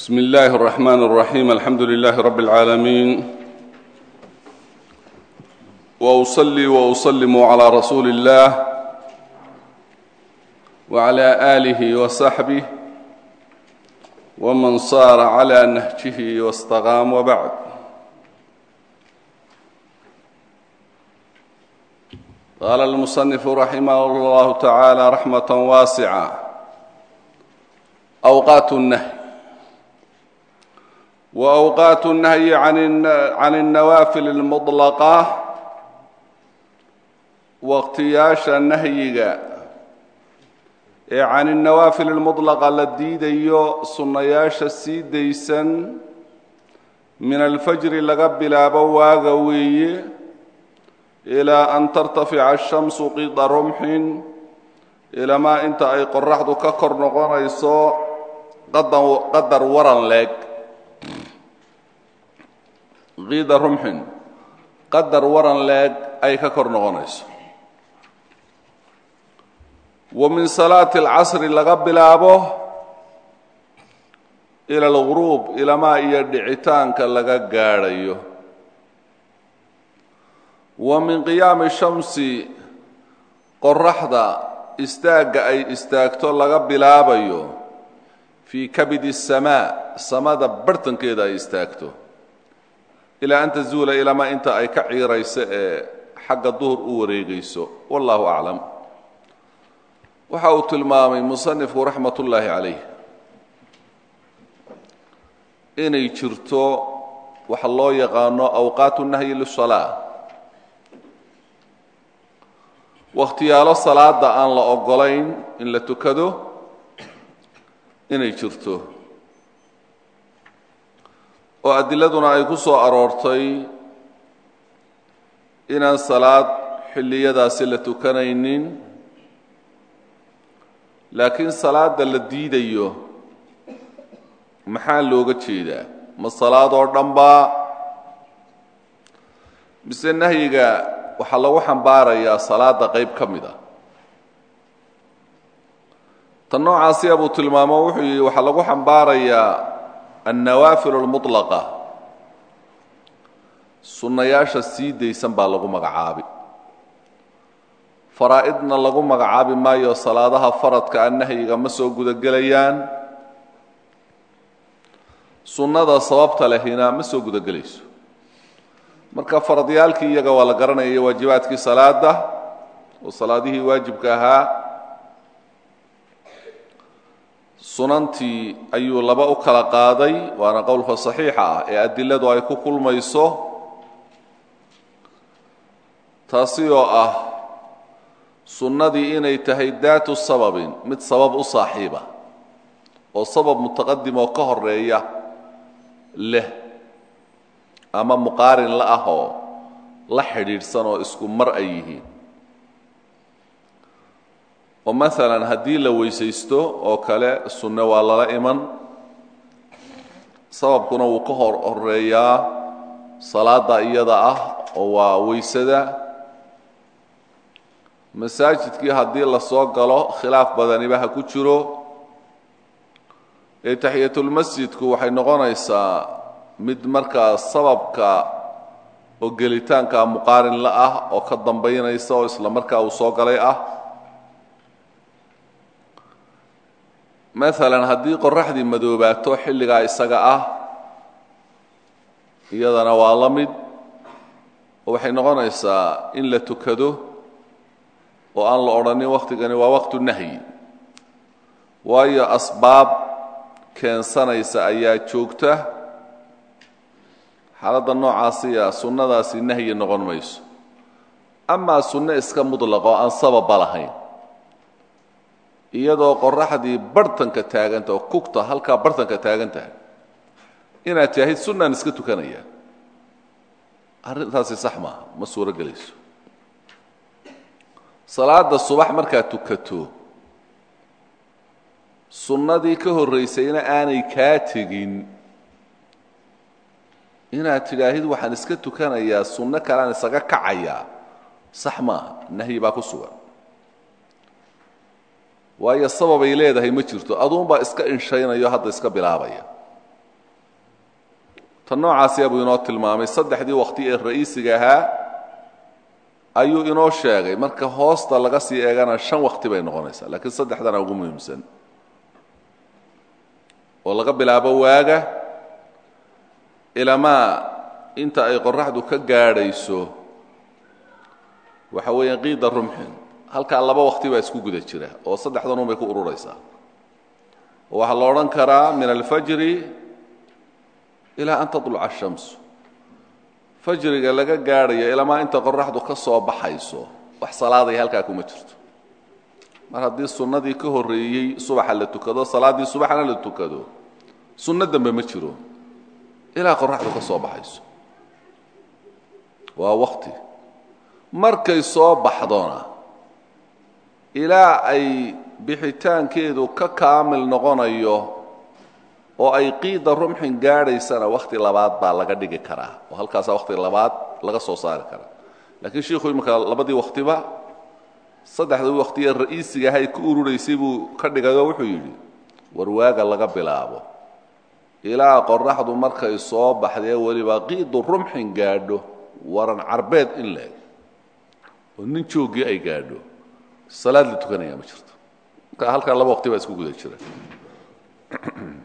بسم الله الرحمن الرحيم الحمد لله رب العالمين وأصلي وأسلم على رسول الله وعلى آله وصحبه ومن صار على نهجه واستقام وبعد قال المصنف رحمه الله تعالى رحمة واسعة أوقات النهي وأوقات النهي عن عن النوافل المطلقة waqtiyaasha nahyiga ee can الnawaafil اlmuطlaqa la diidayo sunnayaasha sii daysan min alfajri laga bilaabo waaga weeye ilaa an tartafica الshamsu qida rumxin ilamaa inta ay qoraxdu ka kor noqonayso qadar waran leeg qida rumxin qadar waran leeg ay ka kor noqonayso. Wa min salaati alcasri laga bilaabo ila alguruub ilamaa iyo dhicitaanka laga gaadhayo. Wa min qiyaami shamsi qoraxda istaagga ay istaagto laga bilaabayo fii kabidi الsamaa samada bartankeeda ay istaagto ilaa an tazuula ilamaa inta ay ka ciirayso ee xagga duhur u wareegayso wallahu aclam. Waxa uu tilmaamay musanifku raxmat ullaahi calayh inay jirto waxa loo yaqaano awqaatu nahyi lisalaa wakhtiyaalo salaada aan la ogolayn in la tukado inay jirto oo adiladuna ay ku soo aroortay inaan salaad xilliyadaasi la tukanaynin laakiin salaada la diidayo maxaa looga jeedaa? Ma salaad oo dhan baa? Mise nahyiga waxaa lagu xambaarayaa salaada qayb ka mid a tan noocaasiya buu tilmaamo wuxuu yidhi waxaa lagu xambaarayaa annawaafil اlmuطlaqa sunnayaasha sii daysan baa lagu magacaabi faraa'idna lagu magacaabi maayo salaadaha faradka a nahyiga ma soo gudagelayaan sunnada sababta lehina ma soo gudagelayso marka faradyaalkii iyaga waa la garanaya waajibaadkii salaada oo salaadihii waajibka ahaa sunantii ayuu laba u kala qaaday waana qowlka saxiixa ah ee adiladu ay ku kulmayso. Taasi oo ah sunnadii inay tahay daatu sababin mid sabab u saaxiiba oo sabab mutaqadim oo ka horreeya leh ama muqaarin la ah oo la xidhiidhsan oo isku mar ay yihiin oo maalan haddii la weysaysto oo kale sunne waa lala iman. Sababkuna wuu ka hor horeeyaa salaada iyada ah oo waa weysada. Masaajidkii haddii la soo galo khilaaf badaniba ha ku jiro. Ee taxiyatulmasjidku waxay noqonaysaa mid markaa sababka oo gelitaanka muqaarin la ah oo ka dambaynaysa oo isla markaa uu soo galay ah maalan haddii qoraxdii madoobaato xilligaa isaga ah iyadana waa la mid. Oo waxay noqonaysaa in la tukado oo aan la odhanin wakhtigani waa waqtu nahyi. Waayo asbaab keensanaysa ayaa joogta. Xaaladda noocaasiya sunnadaasi nahyi noqon mayso. Amaa sunno iska mutlaqo aan sababba lahayn iyadoo qoraxdii bartanka taaganta oo kugta halkaa bartanka taagan tahay inaad taahid sunnaan iska tukanaya. Arrintaasi sax maaha ma suuro gelayso salaada subax markaad tukato sunnadii ka horraysayna aanay kaa tegin. Inaad tidhaahid waxaan iska tukanayaa sunno kalean isaga kacayaa. Sax maaha nahyi baa ku sugan waayo sababay leedahay ma jirto. Aduunbaa iska inshaynayo hadda iska bilaabaya. Tan noocaasiya buu inoo tilmaamay saddexdii waqti ee ra'iisiga ahaa ayuu inoo sheegay. Marka hoosta laga sii eegana shan waqti bay noqonaysaa laakiin saddexdana ugu muhiimsan. Oo laga bilaabo waaga ilamaa inta ay qoraxdu ka gaadhayso waxa weeyaan qiida rumxin halkaa laba wakti baa isku guda jira oo saddexdanun bay ku ururaysaa. Waxaa la odhan karaa min alfajri ilaa an taluca ashamsu fajriga laga gaadhayo ilamaa inta qoraxdu ka soo baxayso wax salaaday halkaa kuma jirto. Mar haddii sunnadii ka horreeyey subaxa la tukado salaaddii subaxna la tukado sunno dambe ma jiro ilaa qoraxdu ka soo baxayso. Waa wakti markay soo baxdona ilaa ay bixitaankeedu ka kaamil noqonayo oo ay qiida rumxin gaadhaysana wakhti labaad baa laga dhigi karaa oo halkaasaa wakhti labaad laga soo saari karaa. Laakiin shiikhu iminka labadii wakhtiba saddexdii wakhti ee ra'iisiga ahay ku ururaysay buu ka dhigayoo wuxuu yidhi warwaaga laga bilaabo. Ilaa qoraxdu markay soo baxdee weliba qiidu rumxin gaadho waran carbeed in leeg. Oo nin jooggii ay gaadho salaad la tukanaya ma jirto. Marka halkaa laba waqti baa isku guda jira.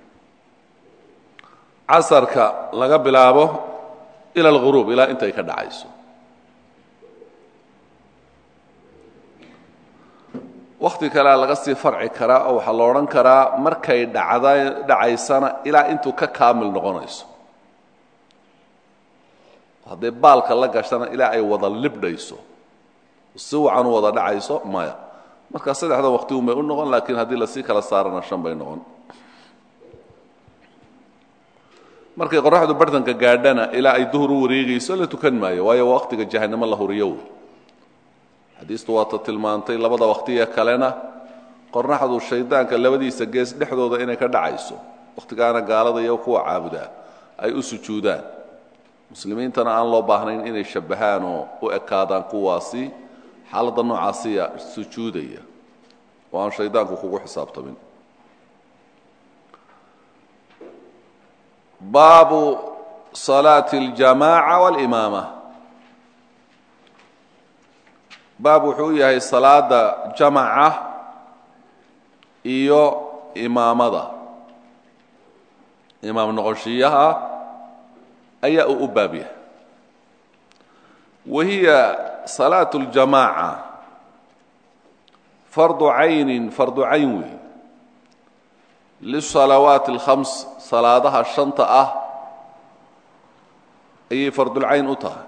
Casarka laga bilaabo ila alghuruub ilaa intay ka dhacayso. Wakhti kalea laga sii farci karaa oo waxaa la odhan karaa markay dhacda dhacaysana ilaa intuu ka kaamil noqonayso. Hadday baalka la gashana ilaa ay wada libdhayso si wacan u wada dhacayso maya. Markaa saddexda waqti un bay u noqon laakiin haddii la sii kala saarana shan bay noqon. Markay qoraxdu bartanka gaadhana ilaa ay duhur u wareegayso la tukan maayo waayo waa waqtiga jahanamo la huriyo xadiistu waata tilmaantay labada waqtiye kalena qoraxdu shaydaanka labadiisa gees dhexdooda inay ka dhacayso. Wakhtigaana gaalada iyo kuwa caabudaa ay u sujuudaan. Muslimiintana aan loo baahnayn inay shabbahaan oo u ekaadaan kuwaasi xaaladda noocaasiya sujuudaya oo aan shaydaanku kugu xisaabtamin baabu salaati اljamaaca wاlimaama baab wuxuu u yahay salaada jamaca iyo imaamada. Imaam noqoshiyaha ayaa uu u baab wahiya salaaة اljamaaca fardu caynin fardu cayn wey lisalawaati اlkhams salaadaha shanta ah ayay fardulcayn u tahay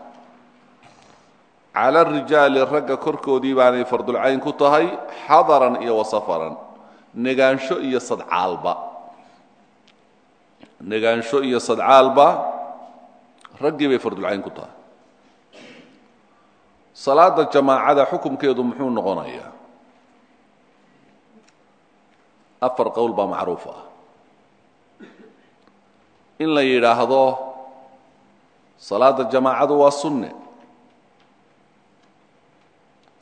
cala arijaali ragga korkoodii baanay fardulcayn ku tahay xadaran iyo wasafaran negaansho iyo sadcaalba negaansho iyo sadcaalba raggii bay fardulcayn ku tahay salaada jamaacada xukumkeedu muxuu noqonayaa afar qowl baa macruuf ah. In la yidhaahdo salaada jamaacadu waa sunne.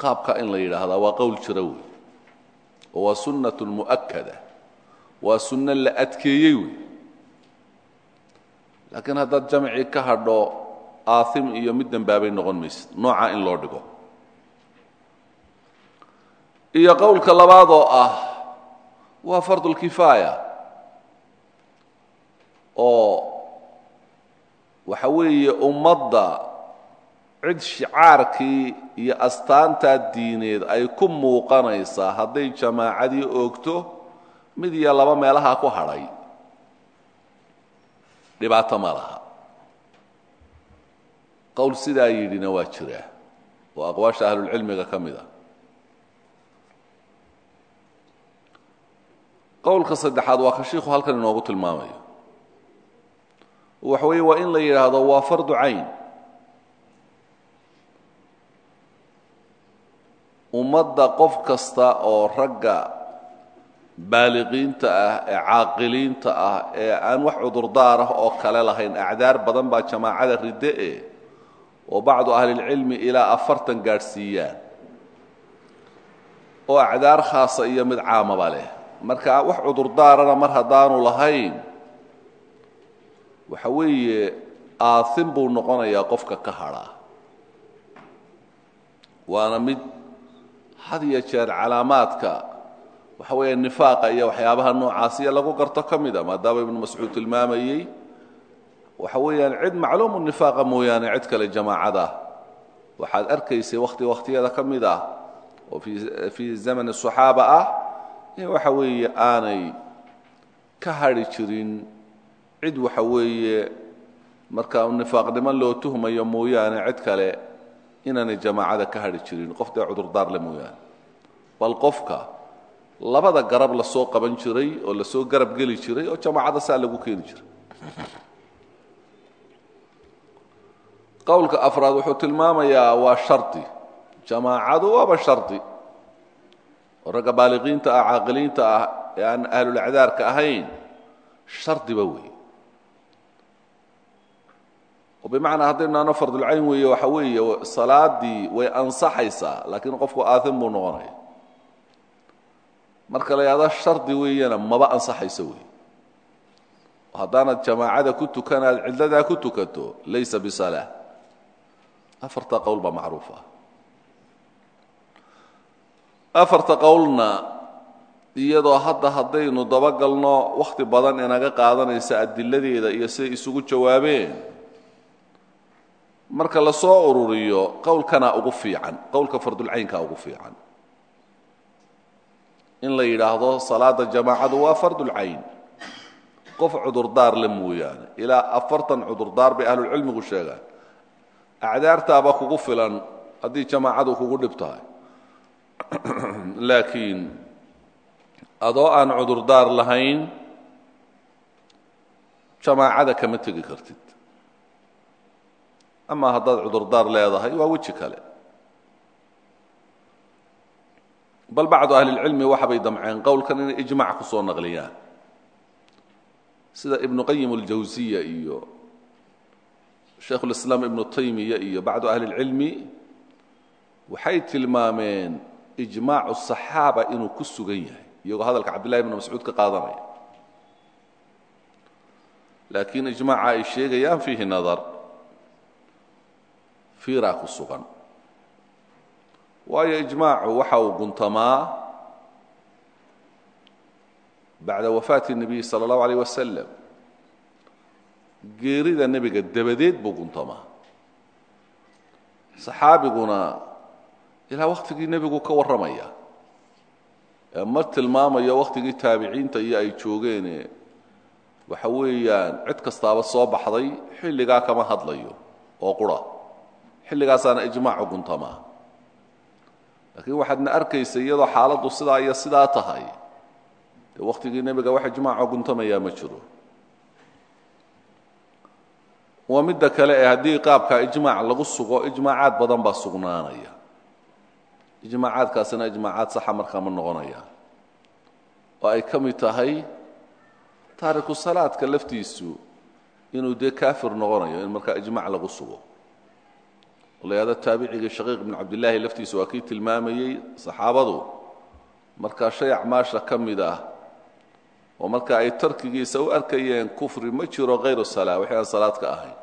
Qaabka in la yidhaahdaa waa qowl jira wey. Oo waa sunnat mu'akada waa sunno la adkeeyey wey. Laakiin haddaad jamcii ka hadho aaim iyo mid dembaabay noqon maysid nooca in loo dhigo. Iyo qowlka labaad oo ah waa fardulkifaaya oo waxa weeye ummadda cid shicaarkii iyo astaantaa diineed ay ku muuqanaysaa hadday jamaacadii oogto mid iyo laba meelaha ku hadhay. Dhibaato ma laha qowl sidaa yidhina waa jira. Oo aqwaasha ahlulcilmiga ka mid a. Qowlka saddexaad waa ka shiiku halkan inoogu tilmaamayo. Waxa waa in la yidhaahdo waa fardu cayn. Ummadda qof kasta oo ragga baaliqiinta ah ee caaqiliinta ah ee aan wax cudurdaar ah oo kale lahayn acdaar badan baa jamaacada ridde e oo bacdu ahlilcilmi ilaa afartan gaadhsiiyaan. oo acdaar khaasa iyo mid caamaba leh. Marka wax cudurdaarana mar haddaanu lahayn waxa weeye aahin buu noqonayaa qofka ka hadhaa waana mid had iyo jeer calaamaadka waxa weeye nifaaqa iyo waxyaabaha noocaasiya lagu garto ka mida maadaama ibnu mascuud tilmaamayey waxa weeyaan cid macluumu nifaaqa mooyaane cid kale jamaacada. Waxaad arkaysay wakhti wakhtiyada ka mid ah oo fii zamani saxaaba ah in waxa weeye aanay ka hadhi jirin cid waxa weeye markaa nifaaqnimo loo tuhmayo mooyaane cid kale inaanay jamaacada ka hadhi jirin. Qof dee cudurdaar le mooyaane. Bal qofka labada garab la soo qaban jiray oo la soo garab geli jiray oo jamaacada saa lagu keeni jiray qowlka afraad wuxuu tilmaamayaa waa shardi jamaacadu waaba shardi oo ragga baaliqiinta ah caaqiliinta ah ee aan ahlulacdaarka ahayn shardiba weeye. Oo bimacnaa haddaynu naano fardulcayn weeye waxa weeye salaadii way ansaxaysaa laakiin qofku aahin buu noqonaya. Marka la yahdo shardi weeyana maba ansaxayso wey haddaanad jamaacada ku tukanaad cidladaa ku tukato laysa bisalaa afarta qowl baa macruuf ah. Afarta qowlna iyadoo hadda haddaynu dabagalno wakhti badan inaga qaadanaysa adiladeeda iyo siday isugu jawaabeen marka la soo ururiyo qowlkanaa ugu fiican qowlka fardulcaynkaa ugu fiican. In la yidhaahdo salaada jamaacadu waa fardulcayn qof cudurdaar le mooyaane ilaa afartan cudurdaar bay ahlulcilmigu sheegaan acdaartaaba kugu filan haddii jamaacadu kugu dhib tahay. Laakiin adoo aan cudurdaar lahayn jamaacada kama tegi kartid. Ama haddaad cudurdaar leedahay waa weji kale. Bal bacdu ahlilcilmi waxabay damceen qowlkan inay ijmac ku naqliyaan. Sida ibnu qayim اljawsiya iyo shaykhulislaam ibnu taymiya iyo bacdu ahli اlcilmi waxay tilmaameen ijmaacu صaxaaba inuu ku sugan yahay iyagoo hadalka cabdillahi ibnu mascuud ka qaadanaya laakiin ijmaaca ay sheegayaan fiihi nadar fiiraa ku sugan waayo ijmaacu waxa uu guntamaa bacda wafaati الnabiy salى اllahu alيyh wasalam geerida nebiga dabadeed buu guntamaa saxaabiguna ilaa wakhtigii nebigu ka warramaya ma tilmaamayo wakhtigii taabiciinta iyo ay joogeene waxa weeyaan cid kastaaba soo baxday xilligaa kama hadlayo oo qura. Xilligaasaana ijmaacu guntamaa laakiin waxaadna arkaysa iyadoo xaaladdu sidaa iyo sidaa tahay dee wakhtigii nebiga wax ijmaaco guntamayaa ma jiro waa midda kale ee haddii qaabka ijmaac lagu sugo ijmaacaad badan baa sugnaanaya. Ijmaacaadkaasina ijmaacaad saxa markaa ma noqonaya. Oo ay ka mid tahay taariku salaadka laftiisu inuu dee kaafir noqonayo in markaa ijmac lagu sugo. Layado taabicigii shaqiiq bn cabdillaahi laftiisu waa kii tilmaamayey saxaabadu markaa shay acmaasha ka mid ah oo marka ay tarkigiisa u arkayeen kufri ma jiro hayru salaa wixii salaad ka ahayn.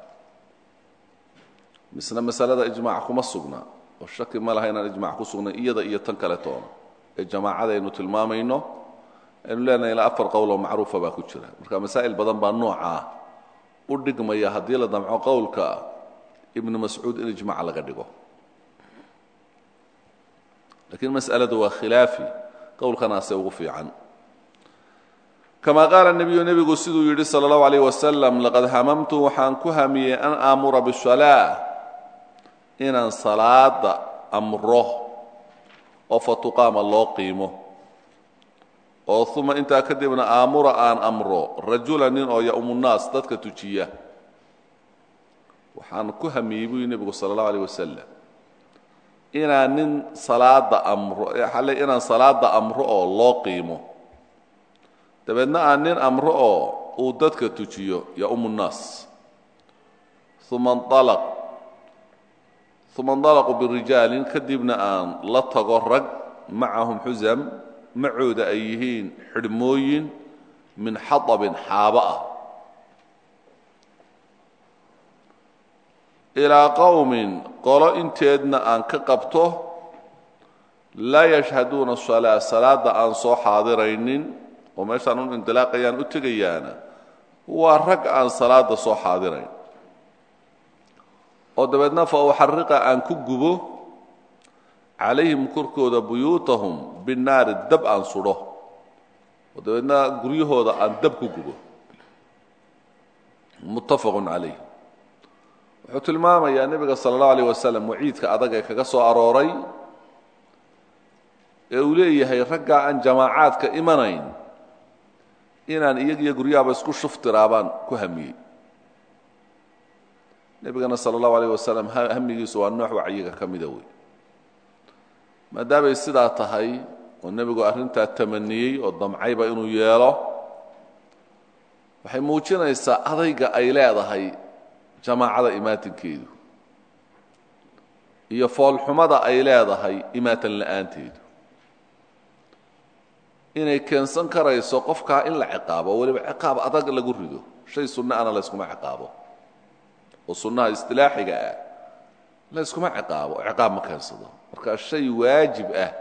Misna masalada ijmaac kuma sugna oo shaki ma laha inaan ijmac ku sugnayn iyada iyo tan kale toona. Ee jamaacada aynu tilmaamayno aynu leenahay ilaa afar qowloo macruufa baa ku jira. Marka masaa'il badan baa noocaa. U dhigmaya haddii la damco qowlka ibnu mascuud in ijmac laga dhigo. Lakiin mas'aladu waa khilaafi. Qowlkanaase ugu fiican kamaa qaala nebiyu nebigu siduu yidhi sala allahu calayh wasalam laqad hamamtu waxaan ku hamiyey an aamura bisalaa inaan salaada amro oo fatuqaama loo qiimo. Oo uma intaa kadibna aamura aan amro rajula nin oo ya'umunnaas dadka tujiya. Waxaan ku hamiyey buu yii nebigu sala allahu alayh wasalam nin salaada amro eh, inaan salaada amro oo loo qiimo dabeedna aan nin amro oo uu dadka tujiyo yaumu nnaas uma nalaq uma indalaquu birijaalin kadibna aan la tago rag macahum xusam macooda ay yihiin xidhmooyin min xaabin xaabo ah. Ilaa qowmin qolo inteedna aan ka qabto laa yashhaduuna salaa salaadda aan soo xaadiraynin oo meeshaan un indilaaqayaan u tegayaana waa rag aan salaada soo xaadirayn. Oo dabeedna fa uxariqa aan ku gubo calayhim korkooda buyuutahum binnaari dab aan sudho oo dabeedna guryahooda aan dab ku gubo. Muttafaqun calayh. Wuxuu tilmaamayaa nebiga sala allahu alayh wasalam waciidka adag ee kaga soo arooray ee uu leeyahay raggaa aan jamaacaadka imanayn inaan iyagiyo guryaaba isku shuftiraabaan ku hamiyey. Nebigana sala allahu alayh wasalam hamigiisu waa nooc wacyiga ka mida wey maadaamay sidaa tahay oo nebigu arrintaa tamaniyey oo damcayba inuu yeelo waxay muujinaysaa adayga ay leedahay jamaacada imaatinkeedu iyo foolxumada ay leedahay imaatan la'aanteedu inay keensan karayso qofkaa in la ciqaabo oo weliba ciqaab adag lagu rido. Shay sunno ana layskuma ciqaabo. Oo sunnaha istilaaxiga ah layskuma ciqaabo ciqaab ma keensado. Marka shay waajib ah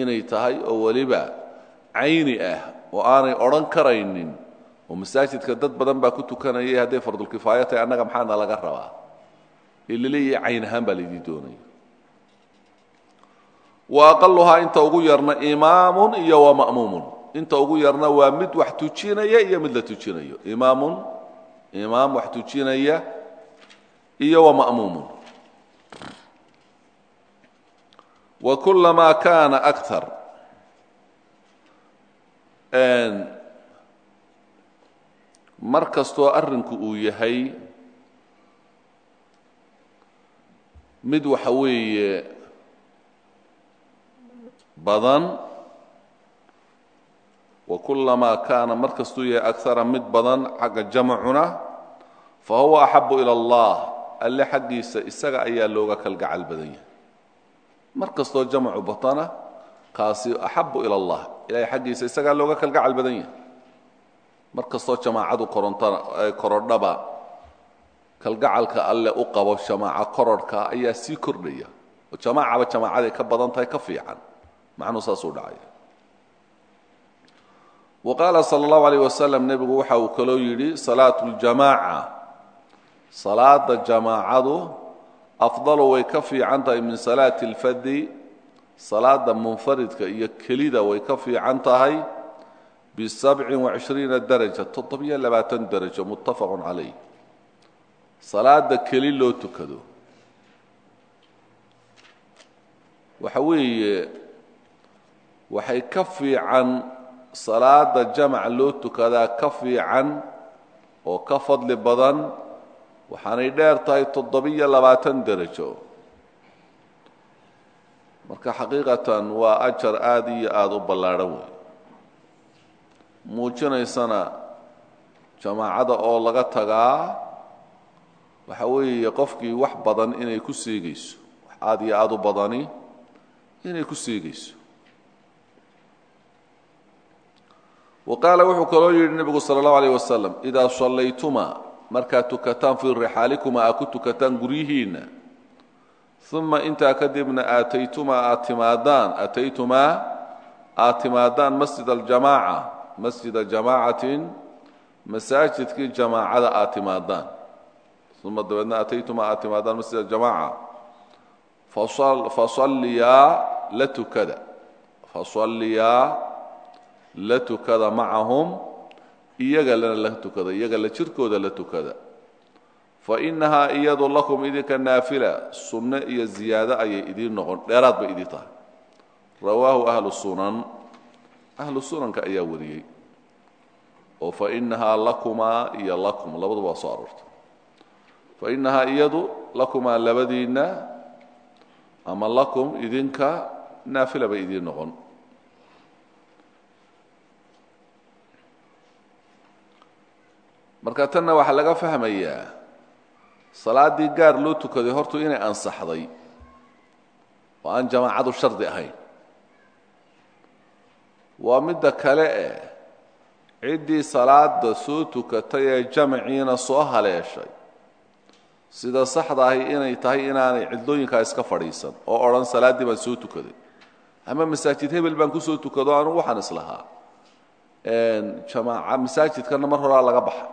inay tahay oo weliba cayni ah oo aanay odhan karaynin oo masaajidka dad badan baa ku tukanayay hadday fardulkifaaya tahay annaga maxaana laga rabaa? Laleeyahay cayn ahaan baa laydii doonaya wa aqaluhaa inta ugu yarna imaamun iyo wa ma'muumun. Inta ugu yarna waa mid wax tujinaya iyo mid la tujinayo. Imaamun imaam wax tujinaya iyo wa ma'muumun. Wa kulamaa kaana akar mar kastoo arrinku uu yahay mid waxa weeye badan wa kulamaa kaana mar kastuu yahay mid badan xagga jamacuna fa huwa axabu ila allah alle xaggiisa isaga ayaa looga kalgacal badan yahay. Mar kastoo batana kaasi axabu ila allah ilahay xaggiisa isagaa looga kalgacal badan yahay. Mar jamaacadu korontana korodhaba kalgacalka alle u qabo jamaaco kororhka ayaa sii kordhaya. Oo jamaacaba jamaacaday ka badan ka fiican macnuu saasuu dhacaya wa qaala sala allahu alayh wasalam nebigu waxa uu kaloo yidhi salaatu ljamaaca salaada jamaacadu afdalu way ka fiican min salaati اlfadi salaada munfaridka iyo kelida way ka fiican tahay bisabcin wacishriina daraja toddobiyo labaatan darajo muttafaqu calayh salaada keli loo tukado. Waxa weeye waxay ka fiican salaada jamac loo tukadaa ka fiican oo ka fadli badan. Waxaanay dheer tahay toddobiyo labaatan derajo. Marka xaqiiqatan waa ajar aada iyo aada u ballaadhan wey muujinaysana jamaacada oo laga tagaa waxa weeye qofkii wax badan inay ku seegayso wax aada iyo aada u badani inay ku seegayso wa qaala wuxuu kaloo yidhi nebigu sala allahu alayh wasalam idaa sallaytuma markaad tukataan fii rixaalikuma aad ku tukataan guryihiinna uma intaa kadibna aataytumaa aad timaadaan aataytumaa aad timaadaan masjid aljamaaca masjida jamaacatin masaajidkii jamaacada aad timaadaan. Uma dabeedna aataytumaa aad timaadaan masjid aljamaaca. Fasalliyaa la tukada. Fasalliyaa la tukada macahum iyaga lana la tukada iyaga la jirkooda la tukada. Fa innahaa iyadu lakum idinka naafila sunno iyo ziyaado ayay idiin noqon dheeraad bay idin tahay. Rawaahu ahlu sunan ahlu sunanka ayaa wariyey. Oo fa innahaa lakumaa iyo lakum labaduba waa soo aroortay. Fa innahaa iyadu lakumaa labadiinna ama lakum idinka naafila bay idiin noqon marka tanna waxaa laga fahmayaa salaaddii gaar loo tukaday hortu inay ansaxday oo aan jamaacadu shardi ahayn. Waa midda kale eh ciddii salaada soo tukatay ee jamaciina soo haleeshay. Sida saxda ahi inay tahay inaanay cidlooyinkaa iska fadhiisan oo odhan salaaddii baan soo tukaday. Ama masaajid hebel baan ku soo tukado anugu waxaan islahaa. Jamaaca masaajidkana mar horaa laga baxa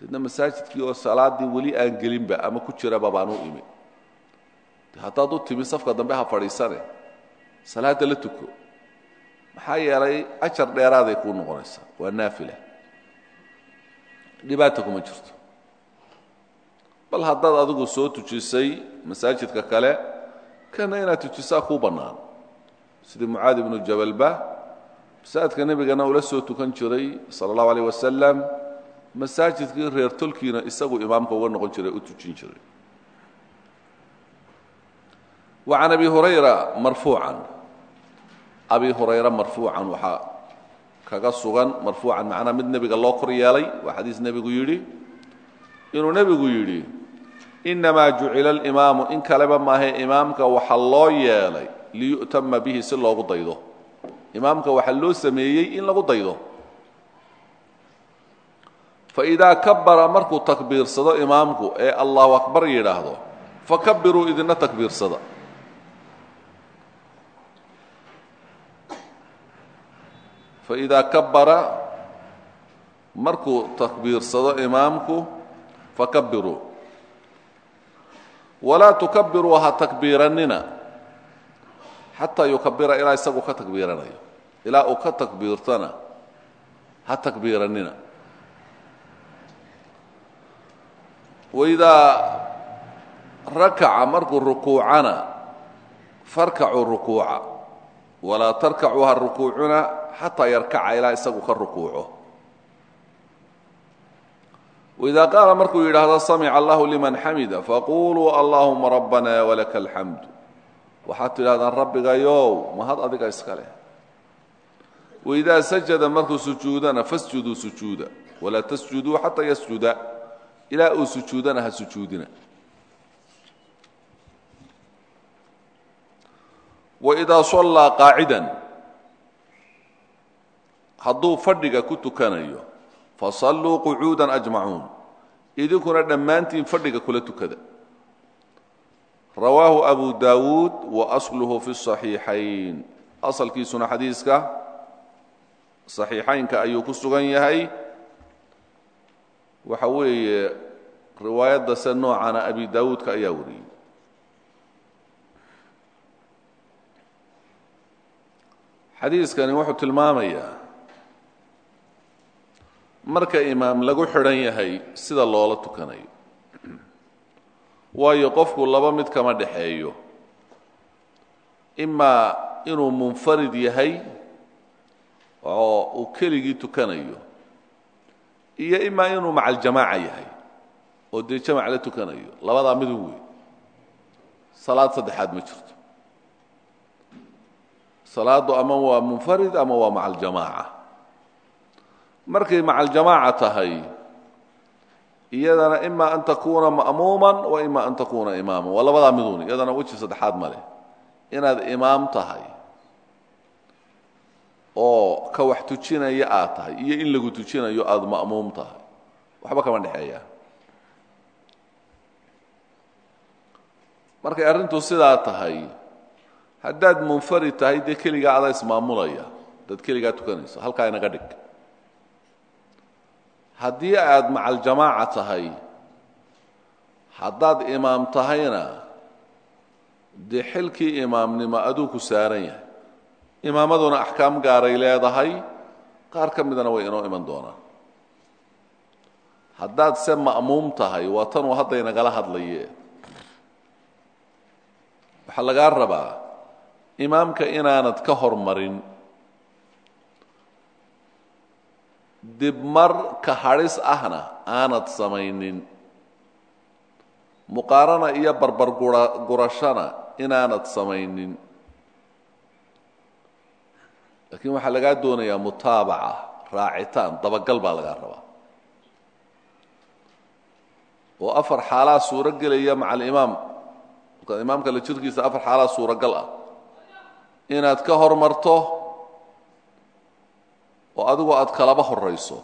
deedna masaajidkii oo salaaddii weli aan gelinba ama ku jiraba baan u imi. Haddaad u timi safka dambe ha fadhiisane. Salaadda la tuko. Maxaa yeelay ajar dheeraaday kuu noqonaysaa waa naafila. Dhibaata kuma jirto. Bal haddaad adigu soo tujisay masaajidka kale kana inaad tujisaa kuu bannaan. Sidii mucaadi ibnu jabalba masaajidka nebigana ula soo tukan jiray sala allahu alayh wasalam masaajidkii reer tolkiina isagu imaamka uga noqon jiray u tujin jiray. Wa can abi hurayra marfuucan. Abi hurayra marfuucan waxaa kaga sugan marfuucan macnaa mid nebiga loo kor yeelay waa xadiis nebigu yidhi inuu nebigu yidhi innamaa jucila alimaamu in kaleba maahe imaamka waxaa loo yeelay liyu'tama bihi si loogu daydo. Imaamka waxaa loo sameeyey in faidaa kabara markuu takbiirsado imaamku ee allahu akbar yidhaahdo fakabiruu idina takbiirsada. Faidaa kabara markuu takbiirsado imaamku fakabiruu walaa tukabiruu ha takbiiranina xataa yukabira ilaa isagu ka takbiiranayo. Ilaa uu ka takbiirtona ha takbiiranina waidaa rakaca markuu rukuucana farkacuu rukuuca. Walaa tarkacuu ha rukuucuna xataa yarkaca ilaa isagu ka rukuuco. Waidaa qaala markuu yidhaahdo samica allahu liman xamida faquluu allahuma rabbana walaka alxamdu. Waxaad tidhahdaan rabbigayow mahad adiga iska leh. Waidaa sajada markuu sujuudana fasjuduu sujuuda. Walaa tasjuduu xataa yasjuda ilaa uu sujuudana ha sujuudina. Waidaa sallaa qaacidan hadduu fadhiga ku tukanayo fasalluu qucuudan ajmacuun. Idinkuna dhammaantiin fadhiga kula tukada. Rawaahu abu daawuud wa asluhu fi صaxiixayn asalkiisuna xadiiska صaxiixaynka ayuu ku sugan yahay waxa weeye riwaayadda se noocana abi daawuudka ayaa wariyey. Xadiiskani wuxuu tilmaamayaa marka imaam lagu xidhan yahay sida loola tukanayo waayo qofku laba mid kama dhexeeyo imaa inuu munfarid yahay oo uu keligii tukanayo iyo imaa inuu macaljamaaca yahay oo dee jamac la tukanayo labadaa midun wey salaad saddexaad ma jirto. Salaaddu ama waa munfarid ama waa macaljamaaca markay macaljamaaca tahay iyadana ima an takuuna ma'muuman wa ima an takuuna imaama waa labadaa midun iyadana weji saddexaad ma leh. Inaad imaam tahay oo ka wax tujinaya aad tahay iyo in lagu tujinayo aada ma'muum tahay. Waxba kama dhexeeya. Markay arrintu sidaa tahay haddaad munfarid tahay dee keligaa adaa ismaamulaya haddaad keligaa tukanayso halkaa inaga dhig. Haddii aad macaljamaaca tahay haddaad imaam tahayna dee xilkii imaamnimo aduu ku saaran yahay imaamaduna axkaam gaaray leedahay qaar ka midana way inoo iman doonaan. Haddaad se ma'muum tahay waa tanuu hadda inagala hadlaye waxaa lagaa rabaa imaamka inaanad ka hormarin dibmar ka hadhis ahna aanad samaynin. Muqaarana iyo barbar gurashana inaanad samaynin laakiin waxaa lagaa doonayaa mutaabaca raacitaan dabagal baa lagaa rabaa. Oo afar xaalaa suuro gelaya maca alimaam imaamka la jirkiisa afar xaalaa suuragal ah. Inaad ka hormarto oo adigu aad kalaba horayso.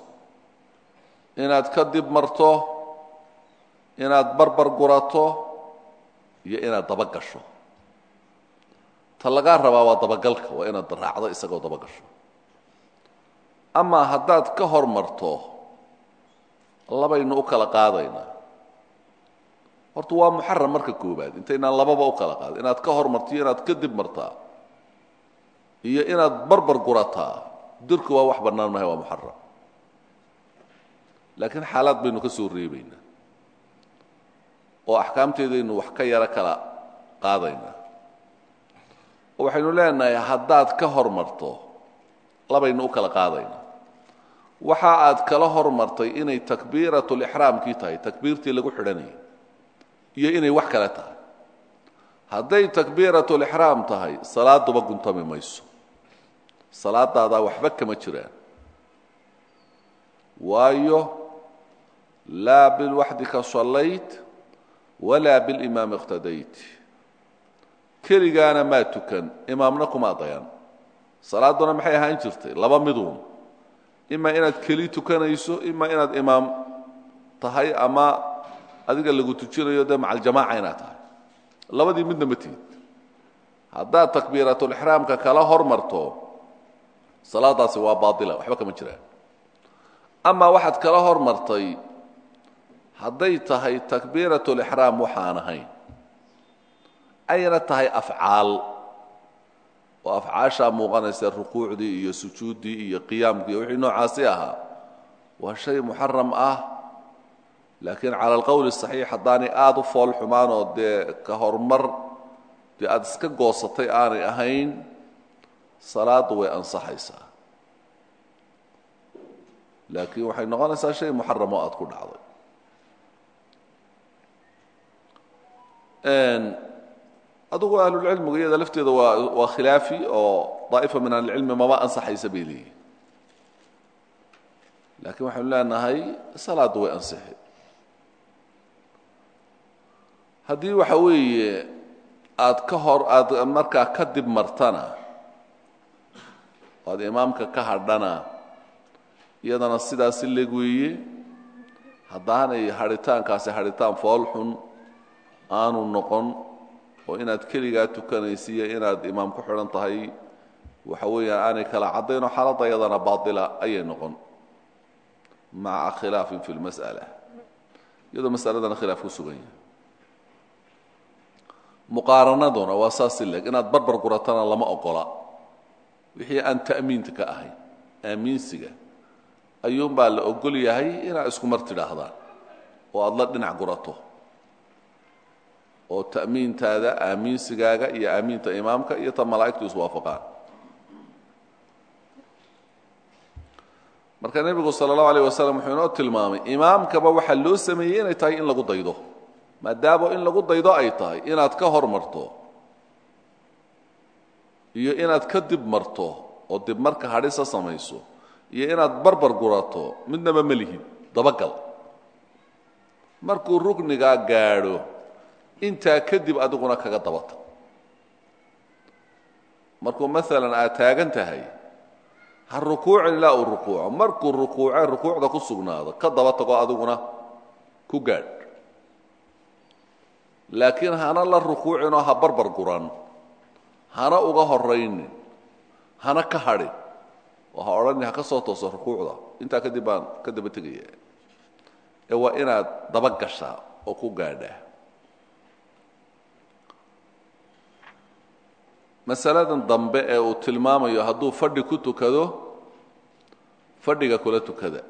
Inaad ka dib marto inaad barbar gurato iyo inaad daba gasho ta lagaa rabaa waa dabagalka waa inaad raacdo isagoo daba gasho. Amaa haddaad ka hormarto labaynu u kala qaadaynaa. Horta waa muxaram marka koobaad intaynaan lababa u kala qaadin. Inaad ka hormarto iyo inaad kadib martaa. Iyo inaad barbar gurataa. Dirku waa wax bannaan mahay waa muxaram laakiin xaalaad baynu ka soo reebaynaa. Oo axkaamteedaynu wax ka yaro kala qaadaynaa waxaynu leenahay haddaad ka hormarto labaynu u kala qaadaynaa waxa aad kala hormartay inay takbiiratulixraamkii tahay takbiirtii lagu xidhanayay iyo inay wax kale tahay. Hadday takbiiratulixraam tahay salaaduba guntami mayso. Salaadaadaa waxba kama jiraan. Waayo laa bilwaxdika sallayt walaa bilimaami iqtadayt keligaana maa tukan imaamna kuma dayan salaadduna maxay ahaan jirtay? Laba miduun imaa inaad keli tukanayso imaa inaad imaam tahay ama adiga lagu tujinayo dee macaljamaaca inaad tahay. Labadii midna ma tihid. Haddaad takbiiratulixraamka kala hormarto salaadaasi waa baatila waxba kama jiraan. Amaa waxaad kala hormartay hadday tahay takbiiratulixraam waxaan ahayn ayna tahay afcaal. Oo afcaashaa muuqanaysa rukuucdii iyo sujuuddii iyo qiyaamkii iyo wixii noocaasi ahaa. Waa shay muxaram ah laakiin cala alqowli saxiix haddaanay aada u fool xumaanoo dee ka horumar dee aada iska goosatay aanay ahayn salaaddu way ansaxaysaa. Laakiin waxay noqonaysaa shay muxaram oo aada ku dhacday adugu ahlulcilmigu iyada lafteeda waa waa khilaafi oo daa'ifa min ahlicilmi maba ansaxaysa bay leeyihiin laakiin waxaynu leenahay salaaddu way ansixi haddii waxa weeye aad ka hor aada markaa kadib martana aad imaamka ka hadhana iyadana sidaasi leg weeye haddaanay hadhitaankaasi hadhitaan fool xun aanu noqon oo inaad keligaa tukanaysiiyo inaad imaam ku xidhan tahay waxa weeyaan aanay kala caddaynoo xaaladda iyadana baatila ayay noqon. Maca khilaafin fi lmas'ala iyadoo masaladana khilaaf ku sugan yahay. Muqaaranaduna waa saasi leg inaad barbar guratana lama ogola. Wixii aan ta'miinta ka ahayn aamiinsiga ayuunbaa la ogol yahay inaad isku mar tidhaahdaan oo aada la dhinac gurato oo ta'miintaada aamiinsigaaga iyo aamiinta imaamka iyo ta malaa'igtu iswaafaqaan. Marka nebigu sala allahu alayh wuxuu inoo tilmaamay imaamkaba waxaa loo sameeyey inay tahay in lagu daydo maadaamo in lagu daydo ay tahay inaad ka hor marto iyo inaad ka dib marto oo dib marka hadhisa samayso iyo inaad barbar gurato midnaba ma lihid dabagal. Markuu ruknigaa gaadho intaa kadib adiguna kaga dabata markuu maalan aad taagan tahay ha rukuucin ilaa uu rukuuco. Markuu rukuuce rukuucda ku sugnaado ka daba tago adiguna ku gaadh. Laakiin hana la rukuucinoo ha barbar guran. Hana uga horaynin hana ka hadhin oo ha odhani ha ka soo tooso rukuucda. Intaa kadib baan ka daba tegaya. Ee waa inaad daba gashaa oo ku gaadhaa masaladan dambe ee uu tilmaamayo hadduu fadhi ku tukado fadhiga kula tukada.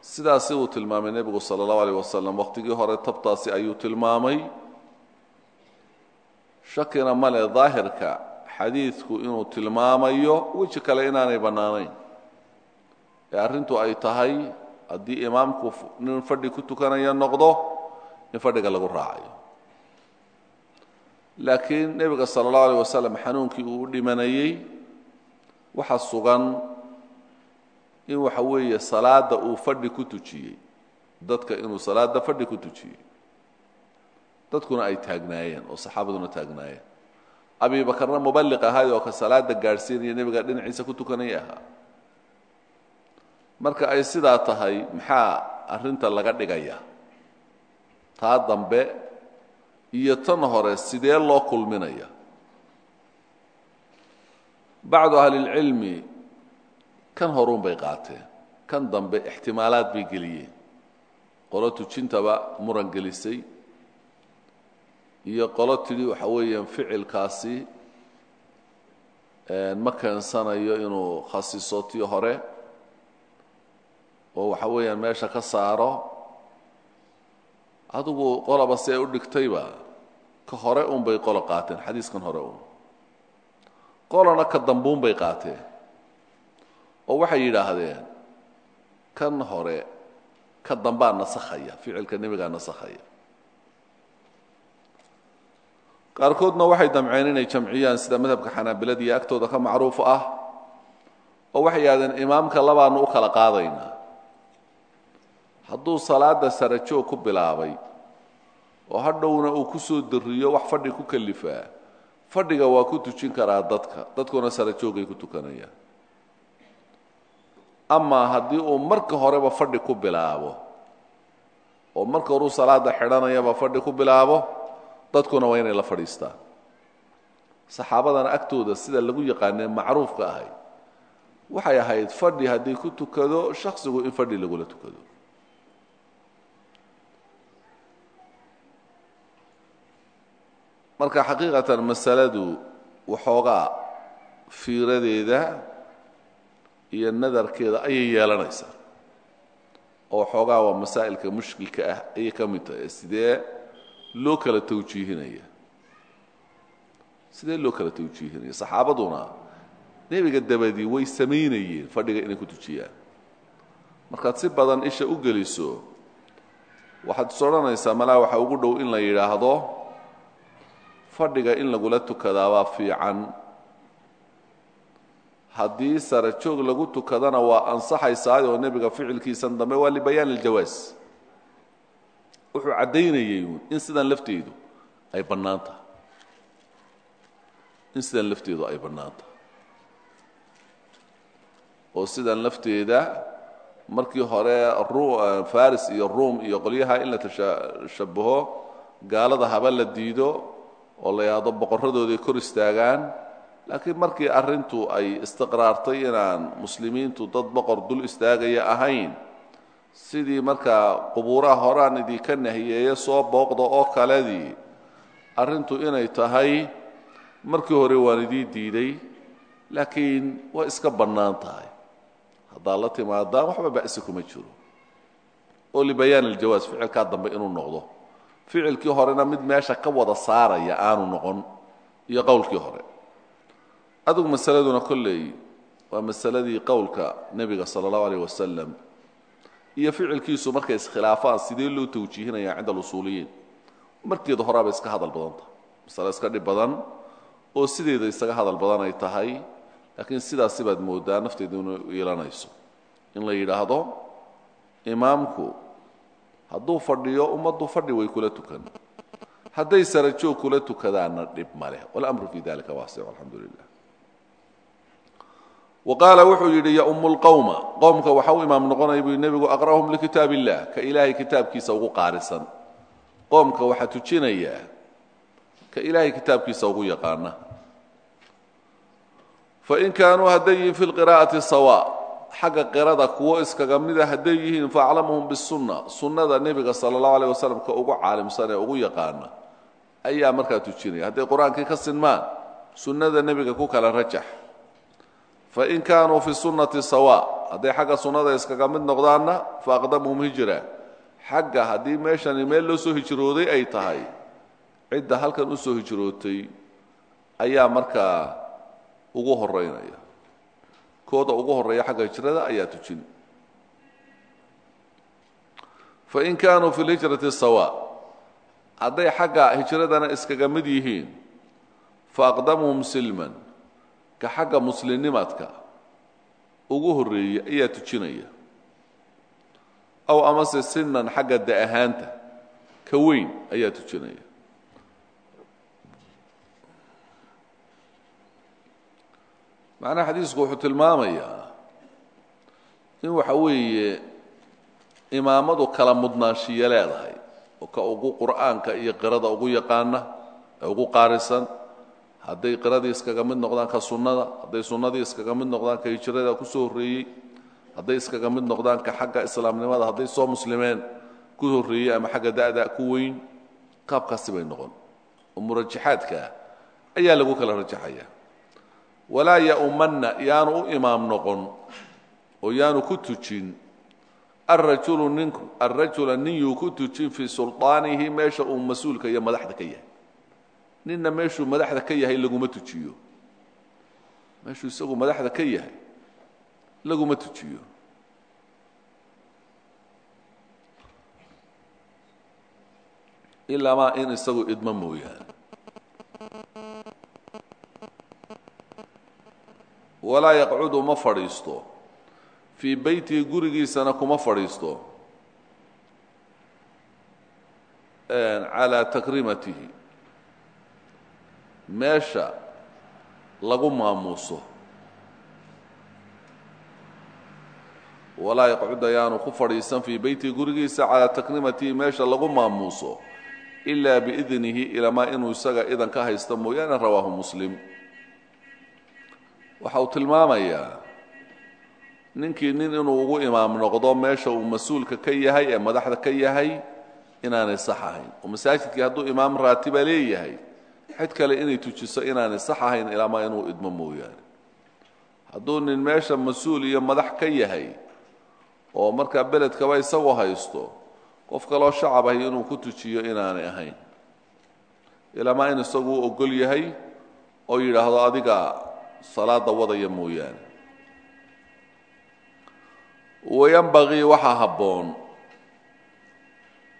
Sidaasi uu tilmaamay nebigu sala allahu alayh wasalam wakhtigii hore tabtaasi ayuu tilmaamay. Shakina male daahirka xadiidku inuu tilmaamayo weji kale inaanay bannaanayn. Ee arrintu ay tahay haddii imaamku nin fadhi ku tukanaya noqdo in fadhiga lagu raacayo laakiin nebiga sala allahu alayh wasalam xanuunkii uu u dhimanayey waxa sugan in waxa weeye salaadda uu fadhi ku tujiyey. Dadka inuu salaadda fadhi ku tujiyey. Dadkuna ay taagnaayeen oo saxaabaduna taagnaayeen. Abi bakarna muballiq ahaay oo ka salaada gaadhsiinaya nebiga dhinaciisa ku tukanaya ahaa. Marka ay sidaa tahay maxaa arrinta laga dhigaya taa dambe iyo tan hore sidee loo kulminaya? Bacdu ahlilcilmi kan horuun bay qaateen kan dambe ixtimaalaad bay geliyeen. Qolo tujintaba muran gelisay iyo qolo tidhi waxa weeyaan ficilkaasi ma keensanayo inuu khasiso tii hore oo waxa weeyaan meesha ka saaro. Adigu qolaba ay u dhigtayba ka hore un bay qolo qaateen xadiiskan hore un qolona ka dambuun bay qaateen. Oo waxay yidhaahdeen kan hore ka dambaa nasakhaya ficilka nebigaa nasakhaya qaarkoodna waxay damceen inay jamciyaan sida madhabka xanaabilada iyo agtooda ka macruuf ah oo waxay yidhahdeen imaamka labaanu u kala qaadaynaa hadduu salaada sare joog ku bilaabay oo hadhowna uu ku soo dariyo wax fadhi ku kalifaa fadhiga waa ku tujin karaa dadka dadkuna sare joogay ku tukanayaan. Amaa haddii uu marka horeba fadhi ku bilaabo oo marka horuu salaada xidhanayaba fadhi ku bilaabo dadkuna waa inay la fadhiistaan. Saxaabadana agtooda sida lagu yaqaanee macruufka ahayd waxay ahayd fadhi haddii ku tukado shaksigu in fadhi lagula tukado marka xaqiiqatan masaladu waxoogaa fiiradeeda iyo nadarkeeda ayay yeelanaysaa. Oo waxoogaa waa masaa'ilka mushkilka ah ayay ka mid tahay. Sidee loo kala tawjiihinaya? Sidee loo kala tawjiihinaya? Saxaabaduna nebiga dabadii way samaynayeen fadhiga inay ku tujiyaan. Markaad si badan isha u geliso waxaad is malaa waxaa ugu dhow in la yidhaahdo fadhiga in lagula tukadaabaa fiican. Haddii sare joog lagu tukadana waa ansaxaysaa oo nebiga ficilkiisan dambe waa libayaan iljawaas wuxuu caddaynayay in sidan lafteedu ay bannaan in sidan lafteedu ay bannaan oo sidan lafteeda markii hore faris iyo ruum iyo qolyaha in la tashabaho gaalada haba la diido oo la yidhaahdo boqorradooday kor istaagaan laakiin markii arrintu ay istiqraartay inaan muslimiintu dad boqor dul istaagaya ahayn sidii markaa qubuuraha horaan idinka nahiyeeye soo booqda oo kaledii arrintu inay tahay markii hore waan idii diiday laakiin way iska bannaan tahay. Haddaad la timaadaan waxba ba'si kuma jiro. Oo libayaan iljawaas ficilkaa dambe inuu noqdo ficilkii horena mid meesha ka wada saaraya aanu noqon iyo qowlkii hore. Adugu masaladuna kolley waa masaladii qowlka nebiga sala allahu alayh wasalam iyo ficilkiisu markay iskhilaafaan sidee loo tawjiihinaya cinda alusuuliyiin. Markeeda horaaba iska hadal badanta masale iska dhib badan oo sideeda isaga hadal badan ay tahay laakiin sidaasi baad moodaa nafteedu inuu iilanayso in la yidhaahdo imaamku hadduu fadhiyo ummaddu fadhi way kula tukan. Hadday sara joog kula tukadaanna dhib ma leh. Walamru fi dalika waasic alxamdu lilah wa qaala wuxuu yidhi yaumu lqowma qowmka waxa u imaam noqonaya buu nebigu aqra'hum likitaab illah ka ilaahay kitaabkiisa ugu qaarisan. Qoomka waxaa tujinayaa ka ilaahay kitaabkiisa ugu yaqaana. Fain kaanuu hadday yihiin fi lqiraa'ati sawa xagga qirada kuwo iskaga mida hadday yihiin faaclamuhum bisunna sunnada nebiga sala allahu aleyh wasalam ka ugu caalimsan ee ugu yaqaana. Ayaa markaa tujinaya. Hadday qur'aankii ka sinmaan sunnada nebiga ku kala rajax. Fain kaanuu fi sunnati sawa hadday xagga sunnada iskaga mid noqdaanna faaqdamuhum hijra. Xagga haddii meeshani meel loo soo hijrooday ay tahay cidda halkan u soo hijrootay ayaa markaa ugu horeynaya kooda ugu horreeya xagga hijrada ayaa tujin. Fain kaanuu fi lhijrati sawa hadday xagga hijradana iskaga mid yihiin faaqdamuhum silman ka xagga muslimnimadka ugu horreeya ayaa tujinaya. Aw amase sinan xagga da ahaanta ka weyn ayaa tujinaya macnaha xadiisku wuxuu tilmaamayaa in waxa weeye imaamadu kala mudnaanshiyo leedahay oo ka ugu qur'aanka iyo qirada ugu yaqaana ee ugu qaarisan hadday qiradii iskaga mid noqdaan ka sunnada hadday sunnadii iskaga mid noqdaan ka hijrada ku soo horreeyey hadday iskaga mid noqdaan ka xagga islaamnimada hadday soo muslimeen ku horreeyey ama xagga da'da ku weyn qaabkaasi bay noqon. Oo murajaxaadka ayaa lagu kala rajaxaya walaa ya'umanna yaanu u imaam noqon oo yaanu ku tujin. Arajulu ninku arajula nin yuu ku tujin fii sulطaanihi meesha uu mas'uulka iyo madaxda ka yahay. Ninna meeshuu madaxda ka yahay laguma tujiyo. Meeshuu isagu madaxda ka yahay laguma tujiyo. Ilaamaa in isagu idmo mooyaane walaa yaqcudu ma fadhiisto. Fii beytihi gurigiisana kuma fadhiisto. Calaa takrimatihi. Meesha lagu maamuuso. Walaa yaqcud ayaanu ku fadhiisan fii beytihi gurigiisa calaa takrimatihi meesha lagu maamuuso. Ilaa biidnihi ilamaa inuu isaga idan ka haysta mooyaane rawaahu muslim waxa uu tilmaamayaa ninkii nin inuu ugu imaam noqdo meesha uu mas'uulka ka yahay ee madaxda ka yahay inaanay sax ahayn. Oo masaajidkii hadduu imaam raatiba leeyahay xid kale inay tujiso inaanay sax ahayn ilaamaa inuu idmo mooyaane. Hadduu nin meesha mas'uul iyo madax ka yahay oo markaa beledkaba isagoo haysto qof kaloo shacab ahi inuu ku tujiyo inaanay ahayn. Ilaamaa in isagu u ogol yahay oo yidhaahdo adiga salaada wadaya mooyaane. Wayanbagii waxaa habboon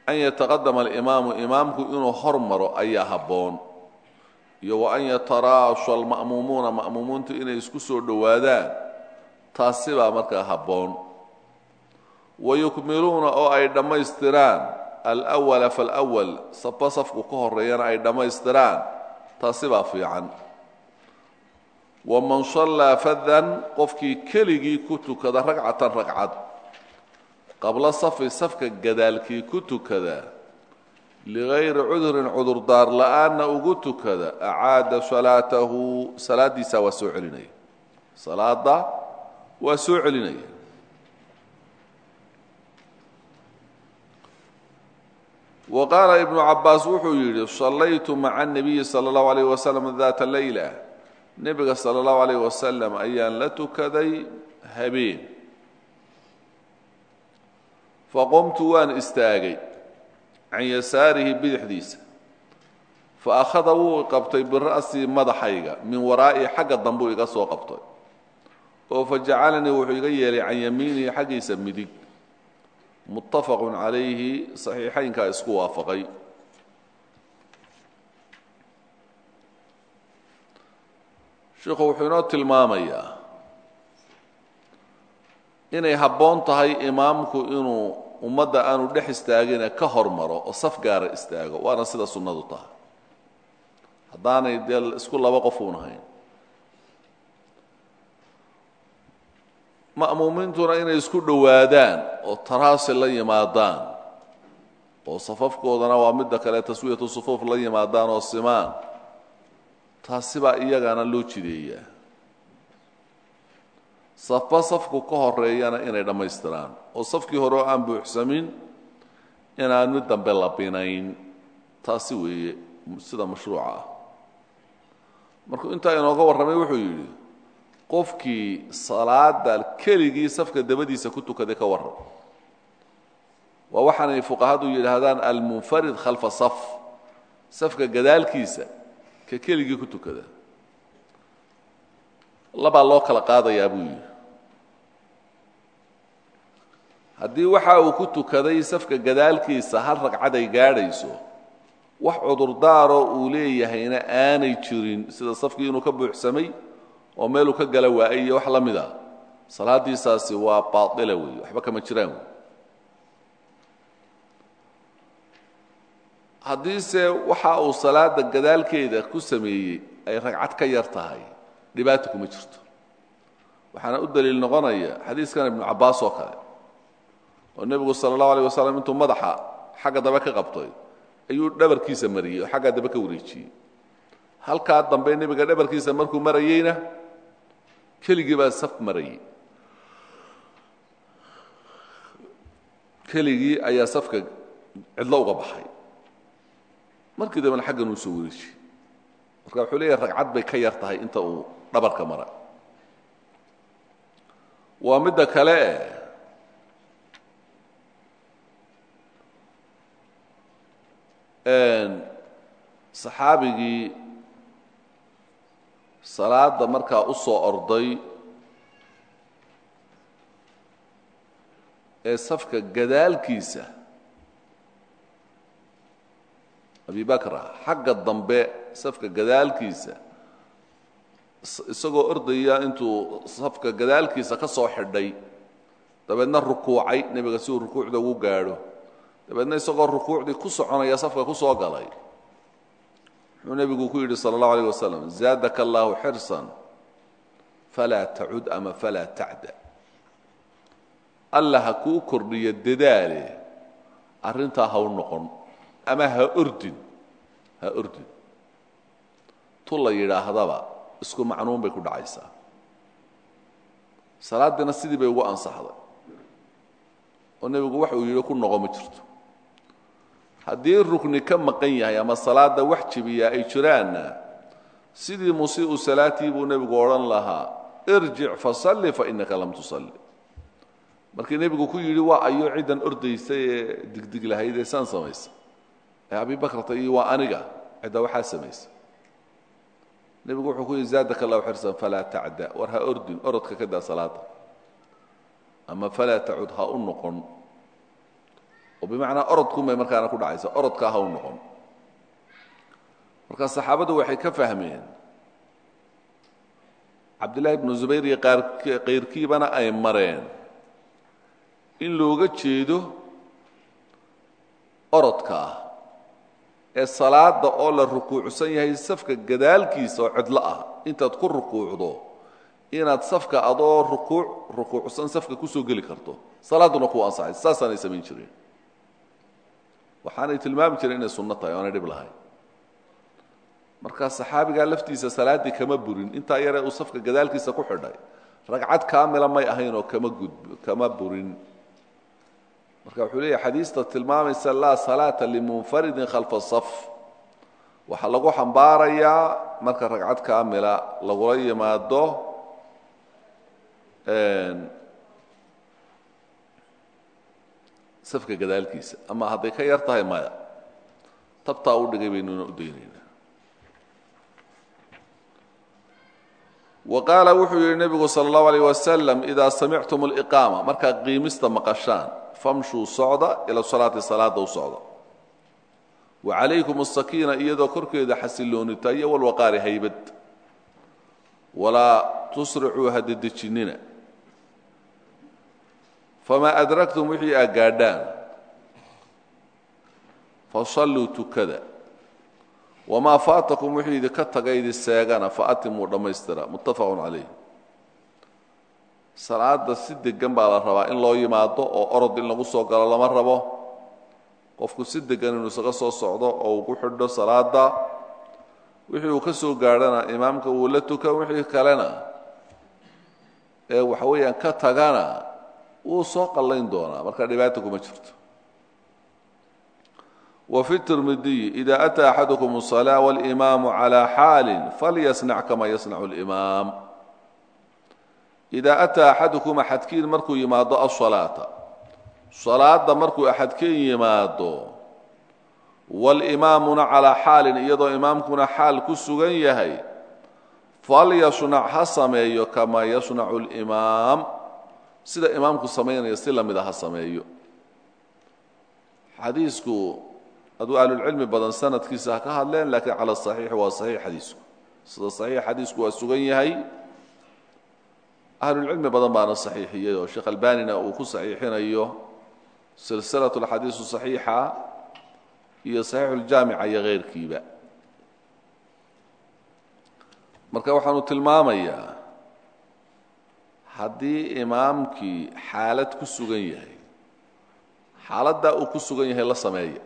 an yataqadama alimaamu imaamku inuu hor maro ayaa habboon. Iyo wa an yataraasha alma'muumuuna ma'muumuuntu inay isku soo dhowaadaan. Taasi baa markaa habboon. Wayukmiluuna oo ay dhammaystiraan. Alwala falwal safba safku ka horeeyana ay dhammaystiraan. Taasi baa fiican waman sallaa fadan qofkii keligii ku tukada ragcatan ragcad qabla safi safka gadaalkii ku tukada ligayri cudurin cudurdaar la'aanna ugu tukada acaada salaatahu salaaddiisaa waa soo celinaya salaada waa soo celinaya wa qaala ibnu cabaas wuxuu yidhi sallaytu maca الnabiyi salى اllahu alayh wasalam data leyla nebiga salى اllahu alayh wasalam ayaan la tukaday habeen. Faqumtu waan istaagay can yasaarihi bidixdiisa. Faakhada wuu qabtay bira'sii madaxayga min waraa'i xagga dambuu iga soo qabtay. Oo fajacalanii wuxuu iga yeelay can yamiinihi xaggiisa midig muttafaqun calayhi saxiixaynkaa isku waafaqay sheikhu wuxuu inoo tilmaamayaa inay habboon tahay imaamku inuu ummadda aanu dhex istaagine ka hormaro oo saf gaara istaago waana sida sunnadu tahay. Haddaanay dee isku laba qof uun ma'muumiintuna inay isku dhowaadaan oo taraasi la yimaadaan oo safafkoodana waa midda kale taswiyatu sufuuf la yimaadaan oo simaan taasi baa iyagana loo jideeyaa. Safba safku ka horeeyana inay dhammaystiraan oo safkii hore aan buuxsamin inaan mid dambe la binayn. Taasi weeye sida mashruuca ah. Markuu intaa inooga warramay wuxuu yidhi qofkii salaada keligii safka dabadiisa ku tukaday ka warram. Waa waxaanay fuqahadu yidhaahdaan almunfarid khalfa saf. Safka gadaalkiisa ka keligii ku tukada. Labaa loo kala qaadayaa buu yidhi. Haddii waxa uu ku tukaday safka gadaalkiisa hal ragcad ay gaadhayso wax cudurdaaroo uu leeyahayna aanay jirin sida safkii inuu ka buuxsamay oo meeluu ka gala waayay iyo wax la mid a salaaddiisaasi waa baatila weeye waxba kama jiraan wey haddiise waxa uu salaada gadaalkeeda ku sameeyey ay ragcad ka yar tahay dhibaato kuma jirto. Waxaana u daliil noqonaya xadiiskan ibnu cabbaas oo kale oo nebigu sala allahu alayh wasalam intuu madaxa xagga dambe ka qabtay ayuu dhabarkiisa mariyey oo xaggaa dambe ka wareejiyey. Halkaa dambe nebiga dhabarkiisa markuu marayeyna keligii baa saf marayey keligii ayaa safka cidlo uga baxay markii dambena xaggan uu soo wareejiyey marka wuxuu leeyahay ragcad bay ka yar tahay inta uu dhabarka mara waa midda kale saxaabigii salaada markaa u soo orday ee safka gadaalkiisa abi bakra xagga dambe safka gadaalkiisa isagoo ordaya intuu safka gadaalkiisa ka soo xidhay dabeedna rukuucay nebiga si uu rukuucda ugu gaadho. Dabeedna isagoo rukuucdii ku soconaya safka ku soo galay. Wuxuu nebigu ku yidhi sala allahu alayh wasalam zaadaka allahu xirsan falaa tacud ama falaa tacda alla ha kuu kordhiyo dadaale arrintaa ha noqon ama ha ordin ha ordin tu la yidhaahdaba isku macnuun bay ku dhacaysaa salaaddiina sidii bay ugu ansaxday. Oo nebigu waxa uu yidhi ku noqo ma jirto. Haddii rukni ka maqan yahay ama salaadda wax jebiyaa ay jiraanna sidii musii'u salaatii buu nebigu odhan lahaa irjic fa innaka lam tusalli. Markii nebigu ku yidhi waa ayo ciddan ordaysa ee digdig lahayd ee saan samaysa ee abibakrata iyo waa aniga cidda waxaa samaysa nebigu wuxuu ku yidhi zaadaka allahu xirsan falaa tacda. War ha ordin ka daa salaada ama falaa tacud ha u oo bimacnaa orodkunbay markaana ku dhacaysa orodkaa ha u marka saxaabaddu waxay ka fahmeen cabdillahi ibnu zubayr iyo qayrkiibana ay mareen in looga jeedo orodka ah ee salaada oo la rukuucsan yahay safka gadaalkiisa oo cidlo ah. Intaad ku rukuucdo inaad safka adoo rukuuc rukuucsan safka ku soo geli karto. Salaadduna kuu ansaxay saasaanay samayn jireen. Waxaanay tilmaami jireen inay sunno tahay oanay dhib lahayn. Markaa saxaabigaa laftiisa salaaddii kama burin intaa yaree uu safka gadaalkiisa ku xidhay. Ragcad kaamila may ahayn oo kama gud kama burin marka wuxuu leeyahy xadiista tilmaamaysa laa salaata limunfaridin khalfa saf. Waxaa lagu xambaarayaa marka ragcad kaamila lagula yimaado safka gadaalkiisa. Ama hadday ka yar tahay maya tabtaa u dhigay baynuna u daynaynaa wa qaala wuxuu yidhi nebigu sala allahu alayh wasalam idaa samictum aliqaama markaad qiimista maqashaan famshuu socda ila salaati salaada u socda. Wa calaykum asakiina iyadoo korkeeda xasiloonita iyo walwaqaari haybad. Walaa tusricuu hadedejinina famaa adraktum wixii aad gaadhaan fasalluu tukada wamaa faatakum wixii idinka tagay idi seegana faatimuu dhammaystira muttafaqun calayh salaada si degan baa la rabaa in loo yimaado oo orod in lagu soo galo lama rabo qofku si degan inuu isaga soo socdo oo uu ku xidho salaada wixii uu ka soo gaadhana imaamka wuu la tukan wixii kalena ee waxa ka tagana wuu soo qallayn doonaa marka dhibaata kuma jirto وفي الترمذي إذا أتى أحدكم الصلاة والإمام على حال فليصنع كما يصنع الإمام إذا أتى أحدكم أحدكين مركو يماضى الصلاة صلاة مركو أحدكين يماضى والإمامنا على حال إيضا إمامكنا حال كسوغن يهي فليصنع حسمي كما يصنع الإمام سيدا إمامكو سمين يستلم إذا حسمي حديثكو aduu ahlulcilmi badan sanadkiisa ha ka hadleen laakiin cala saxiixi waa saxiix xadiisku. Sida saxiix xadiisku waa sugan yahay ahlulcilmi badan baana saxiixiyey oo sheekh albanina uu ku saxiixinayo silsilatu alxadiisu saxiixa iyo saxiixuljaamica iyo keyrkiiba. Marka waxaanu tilmaamayaa haddii imaamkii xaalad ku sugan yahay xaaladdaa uu ku sugan yahay la sameeya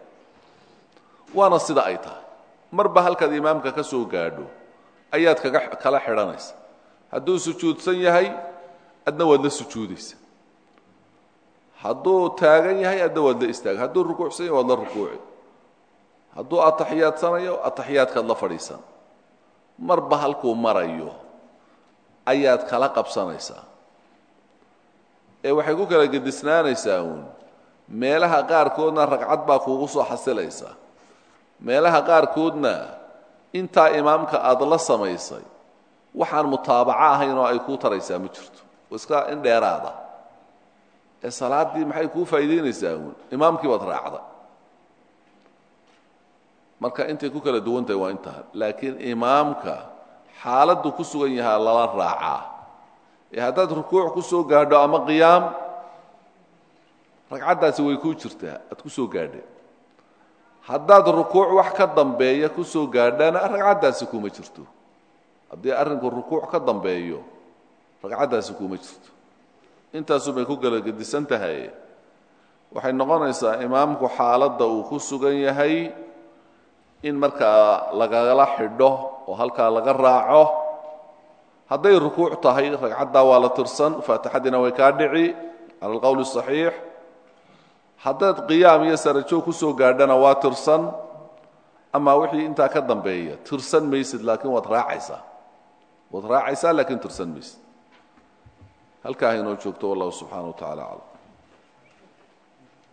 waana sida ay tahay. Marba halkaad imaamka ka soo gaadho ayaad kaga kala xidhanaysa. Hadduu sujuudsan yahay adna waad la sujuudaysa. Hadduu taagan yahay adna waad la istaaga. Hadduu rukuucsan yahay waad la rukuuci. Hadduu ataxiyaadsanayo ataxiyaadkaad la fadhiisan. Marba halkuu marayo ayaad kala qabsanaysaa ee waxay ku kala gedisnaanaysaa uun. Meelaha qaarkoodna ragcad baa kuugu soo xasilaysa meelaha qaarkoodna intaa imaamka aada la samaysay waxaan mutaabaco ahayn oo ay kuu taraysaa ma jirto. Iska in dheeraada. Ee salaaddii maxay kuu faa'iidaynaysaa uun? Imaamkii baad raacda marka intay ku kala duwan tahay waa intaa. Laakiin imaamka xaaladdu ku sugan yahaa lala raacaa. Ee haddaad rukuuc ku soo gaadho ama qiyaam ragcaddaasi way kuu jirtaa. Aad ku soo gaadhe haddaad rukuuc wax ka dambeeya ku soo gaadhana ragcaddaasi kuma jirto haddii arrinku rukuuc ka dambeeyo ragcaddaasi kuma jirto intaasu bay ku kala gedisan tahay waxay noqonaysaa imaamku xaaladda uu ku sugan yahay in markaa lagala xidho oo halkaa laga raaco hadday rukuuc tahay ragcaddaa waa la tirsan faatixadiina way kaa dhici cala alqowl الصaxiix haddaad qiyaam iyo sarajoog ku soo gaadhana waa tirsan amaa wixii intaa ka dambeeya tirsan maysid laakiin waad raacaysaa. Waad raacaysaa laakiin tirsan maysid. Halkaa inoo joogto wallahu subxaana wa tacala